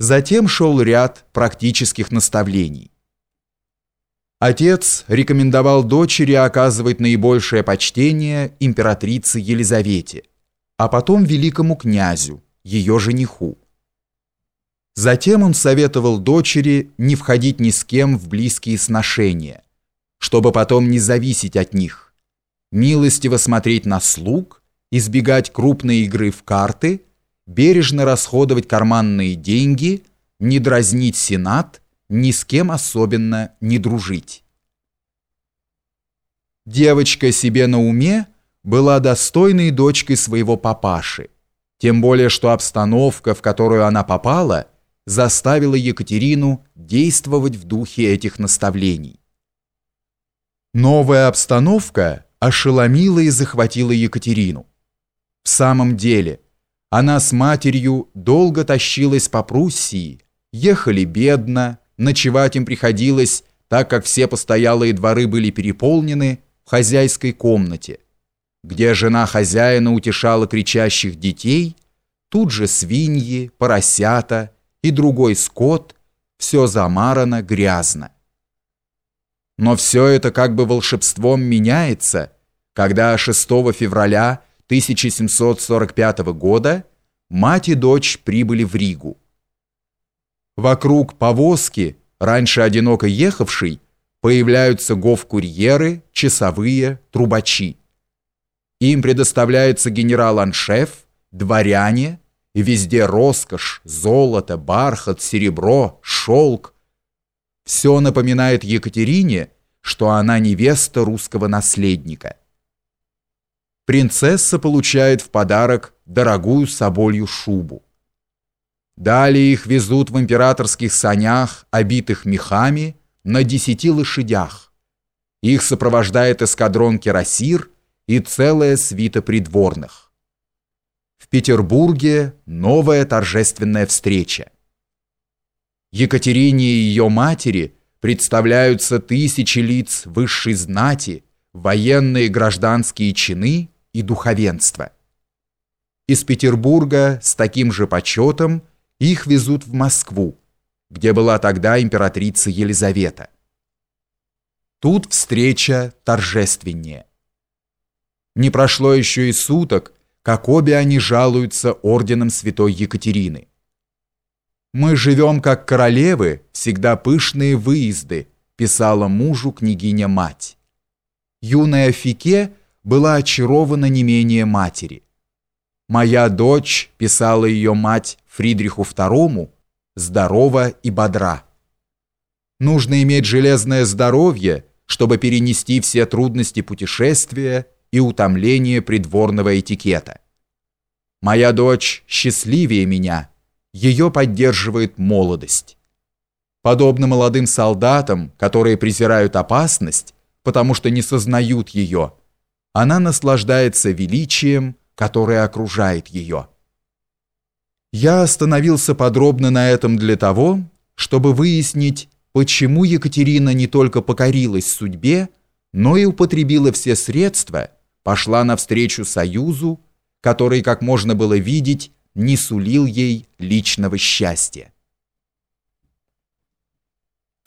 Затем шел ряд практических наставлений. Отец рекомендовал дочери оказывать наибольшее почтение императрице Елизавете, а потом великому князю, ее жениху. Затем он советовал дочери не входить ни с кем в близкие сношения, чтобы потом не зависеть от них, милостиво смотреть на слуг, избегать крупной игры в карты – бережно расходовать карманные деньги, не дразнить Сенат, ни с кем особенно не дружить. Девочка себе на уме была достойной дочкой своего папаши, тем более что обстановка, в которую она попала, заставила Екатерину действовать в духе этих наставлений. Новая обстановка ошеломила и захватила Екатерину. В самом деле, она с матерью долго тащилась по Пруссии, ехали бедно, ночевать им приходилось, так как все постоялые дворы были переполнены в хозяйской комнате, где жена хозяина утешала кричащих детей, тут же свиньи, поросята и другой скот, все замарано, грязно. Но все это как бы волшебством меняется, когда 6 февраля 1745 года мать и дочь прибыли в Ригу. Вокруг повозки, раньше одиноко ехавшей, появляются гов-курьеры, часовые, трубачи. Им предоставляется генерал-аншеф, дворяне, и везде роскошь, золото, бархат, серебро, шелк. Все напоминает Екатерине, что она невеста русского наследника принцесса получает в подарок дорогую соболью шубу. Далее их везут в императорских санях, обитых мехами, на десяти лошадях. Их сопровождает эскадрон кирасир и целая свита придворных. В Петербурге новая торжественная встреча. Екатерине и ее матери представляются тысячи лиц высшей знати, военные и гражданские чины и духовенство. Из Петербурга с таким же почетом их везут в Москву, где была тогда императрица Елизавета. Тут встреча торжественнее. Не прошло еще и суток, как обе они жалуются орденом святой Екатерины. «Мы живем, как королевы, всегда пышные выезды», писала мужу княгиня-мать. Юная Фике – была очарована не менее матери. «Моя дочь», — писала ее мать Фридриху II, — «здорова и бодра». Нужно иметь железное здоровье, чтобы перенести все трудности путешествия и утомление придворного этикета. Моя дочь счастливее меня, ее поддерживает молодость. Подобно молодым солдатам, которые презирают опасность, потому что не сознают ее, она наслаждается величием, которое окружает ее. Я остановился подробно на этом для того, чтобы выяснить, почему Екатерина не только покорилась судьбе, но и употребила все средства, пошла навстречу союзу, который, как можно было видеть, не сулил ей личного счастья.